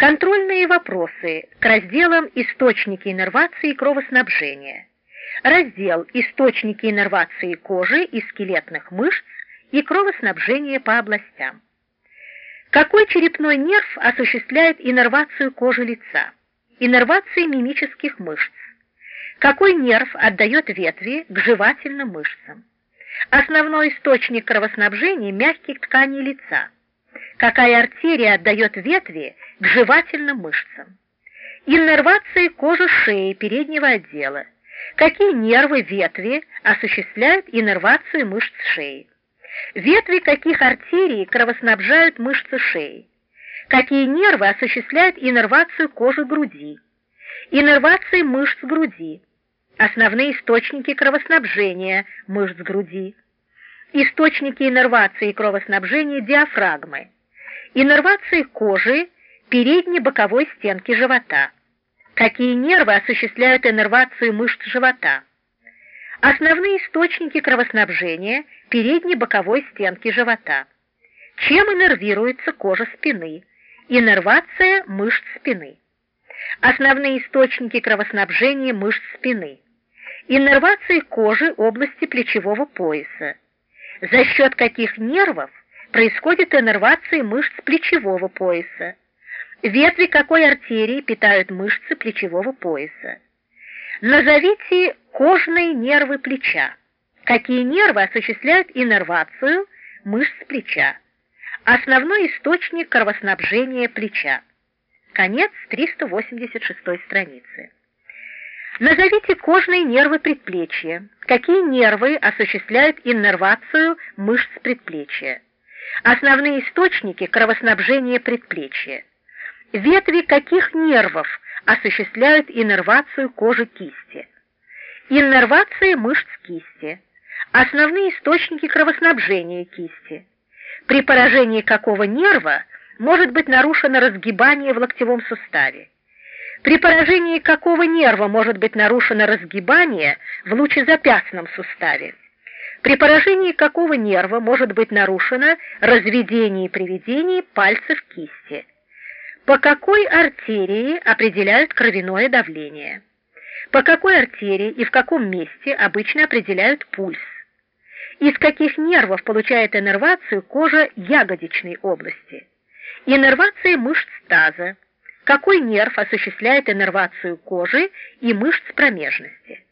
Контрольные вопросы к разделам «Источники иннервации и кровоснабжения». Раздел «Источники иннервации кожи и скелетных мышц и кровоснабжения по областям». Какой черепной нерв осуществляет иннервацию кожи лица? Иннервации мимических мышц. Какой нерв отдает ветви к жевательным мышцам? Основной источник кровоснабжения мягких тканей лица. Какая артерия отдает ветви к жевательным мышцам? Иннервации кожи шеи переднего отдела. Какие нервы ветви осуществляют иннервацию мышц шеи? Ветви каких артерий кровоснабжают мышцы шеи? Какие нервы осуществляют иннервацию кожи груди? Иннервации мышц груди. Основные источники кровоснабжения мышц груди. Источники иннервации кровоснабжения диафрагмы. Иннервации кожи передней боковой стенки живота. Какие нервы осуществляют иннервацию мышц живота? Основные источники кровоснабжения передней боковой стенки живота. Чем иннервируется кожа спины? Иннервация мышц спины. Основные источники кровоснабжения мышц спины. Иннервация кожи области плечевого пояса. За счет каких нервов происходит иннервация мышц плечевого пояса? Ветви какой артерии питают мышцы плечевого пояса? Назовите кожные нервы плеча. Какие нервы осуществляют иннервацию мышц плеча? Основной источник кровоснабжения плеча. Конец 386 страницы. Назовите кожные нервы предплечья. Какие нервы осуществляют иннервацию мышц предплечья? Основные источники кровоснабжения предплечья. Ветви каких нервов осуществляют иннервацию кожи кисти? Иннервация мышц кисти. Основные источники кровоснабжения кисти. При поражении какого нерва может быть нарушено разгибание в локтевом суставе? При поражении какого нерва может быть нарушено разгибание в лучезапястном суставе? При поражении какого нерва может быть нарушено разведение и приведение пальцев кисти? По какой артерии определяют кровяное давление? По какой артерии и в каком месте обычно определяют пульс? Из каких нервов получает иннервацию кожа ягодичной области? Иннервация мышц таза. Какой нерв осуществляет иннервацию кожи и мышц промежности?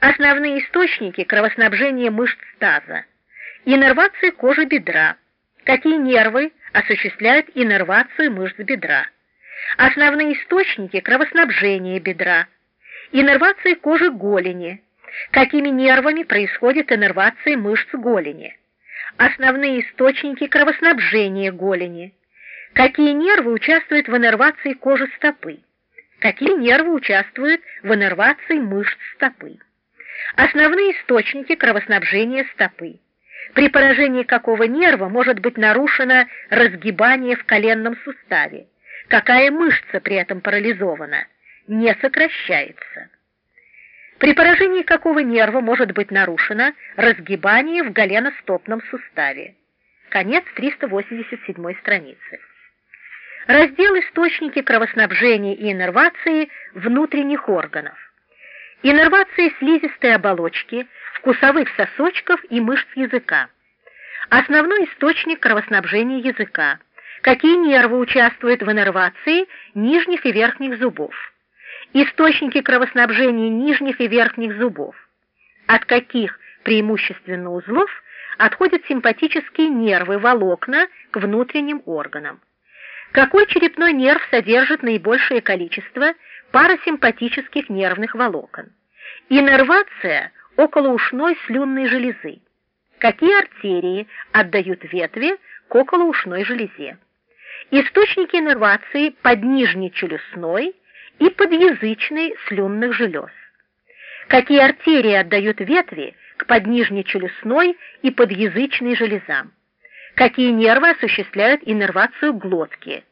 Основные источники кровоснабжения мышц таза. Иннервация кожи бедра. Какие нервы осуществляют иннервацию мышц бедра? Основные источники кровоснабжения бедра. Иннервация кожи голени. Какими нервами происходит иннервация мышц голени? Основные источники кровоснабжения голени. Какие нервы участвуют в иннервации кожи стопы? Какие нервы участвуют в иннервации мышц стопы? Основные источники кровоснабжения стопы. При поражении какого нерва может быть нарушено разгибание в коленном суставе? Какая мышца при этом парализована? Не сокращается. При поражении какого нерва может быть нарушено разгибание в голеностопном суставе? Конец 387 страницы. Раздел «Источники кровоснабжения и иннервации внутренних органов». Иннервация слизистой оболочки, вкусовых сосочков и мышц языка. Основной источник кровоснабжения языка. Какие нервы участвуют в иннервации нижних и верхних зубов? Источники кровоснабжения нижних и верхних зубов. От каких преимущественно узлов отходят симпатические нервы, волокна к внутренним органам? Какой черепной нерв содержит наибольшее количество парасимпатических нервных волокон? Иннервация околоушной слюнной железы. Какие артерии отдают ветви к околоушной железе? Источники иннервации поднижнечелюстной и подъязычной слюнных желез. Какие артерии отдают ветви к поднижнечелюстной и подъязычной железам? Какие нервы осуществляют иннервацию глотки?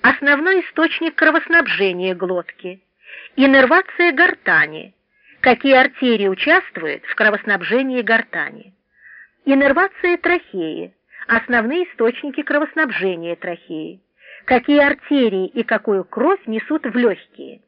Основной источник кровоснабжения глотки. Иннервация гортани. Какие артерии участвуют в кровоснабжении гортани? Иннервация трахеи. Основные источники кровоснабжения трахеи. какие артерии и какую кровь несут в легкие.